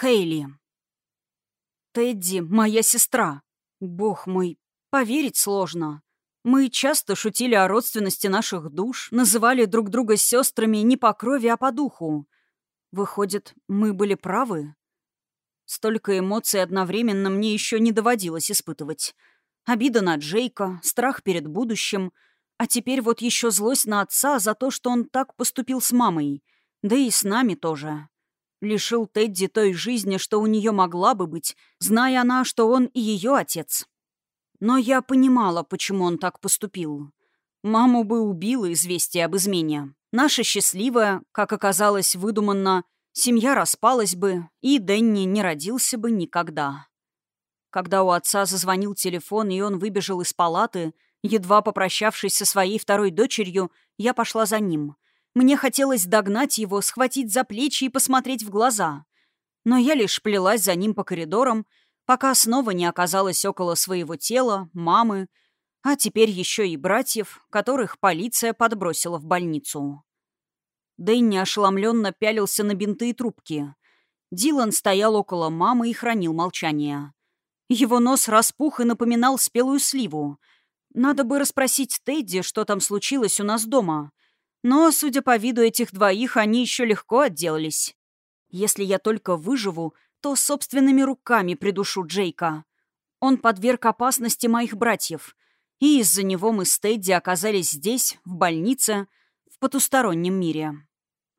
Хейли. Тедди — моя сестра. Бог мой, поверить сложно. Мы часто шутили о родственности наших душ, называли друг друга сестрами не по крови, а по духу. Выходит, мы были правы? Столько эмоций одновременно мне еще не доводилось испытывать. Обида на Джейка, страх перед будущим, а теперь вот еще злость на отца за то, что он так поступил с мамой, да и с нами тоже. Лишил Тедди той жизни, что у нее могла бы быть, зная она, что он и ее отец. Но я понимала, почему он так поступил. Маму бы убило известие об измене. Наша счастливая, как оказалось выдуманно, семья распалась бы, и Дэнни не родился бы никогда. Когда у отца зазвонил телефон, и он выбежал из палаты, едва попрощавшись со своей второй дочерью, я пошла за ним. Мне хотелось догнать его, схватить за плечи и посмотреть в глаза. Но я лишь плелась за ним по коридорам, пока снова не оказалась около своего тела, мамы, а теперь еще и братьев, которых полиция подбросила в больницу. Дэнни ошеломленно пялился на бинты и трубки. Дилан стоял около мамы и хранил молчание. Его нос распух и напоминал спелую сливу. Надо бы расспросить Тедди, что там случилось у нас дома. Но, судя по виду этих двоих, они еще легко отделались. Если я только выживу, то собственными руками придушу Джейка. Он подверг опасности моих братьев, и из-за него мы с Тедди оказались здесь, в больнице, в потустороннем мире.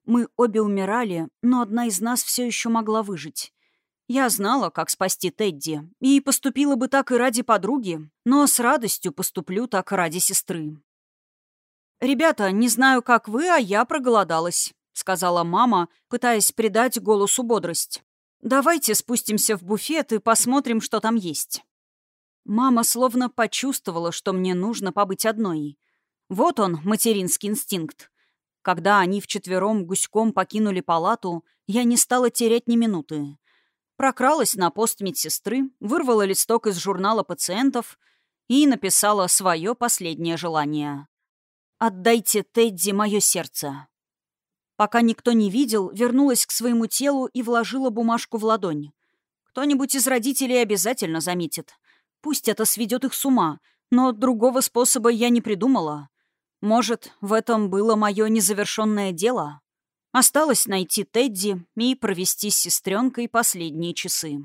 Мы обе умирали, но одна из нас все еще могла выжить. Я знала, как спасти Тедди, и поступила бы так и ради подруги, но с радостью поступлю так ради сестры. «Ребята, не знаю, как вы, а я проголодалась», — сказала мама, пытаясь придать голосу бодрость. Давайте спустимся в буфет и посмотрим, что там есть. Мама словно почувствовала, что мне нужно побыть одной. Вот он, материнский инстинкт. Когда они вчетвером гуськом покинули палату, я не стала терять ни минуты. Прокралась на пост медсестры, вырвала листок из журнала пациентов и написала свое последнее желание. «Отдайте Тедди мое сердце». Пока никто не видел, вернулась к своему телу и вложила бумажку в ладонь. Кто-нибудь из родителей обязательно заметит. Пусть это сведет их с ума, но другого способа я не придумала. Может, в этом было мое незавершенное дело? Осталось найти Тедди и провести с сестренкой последние часы.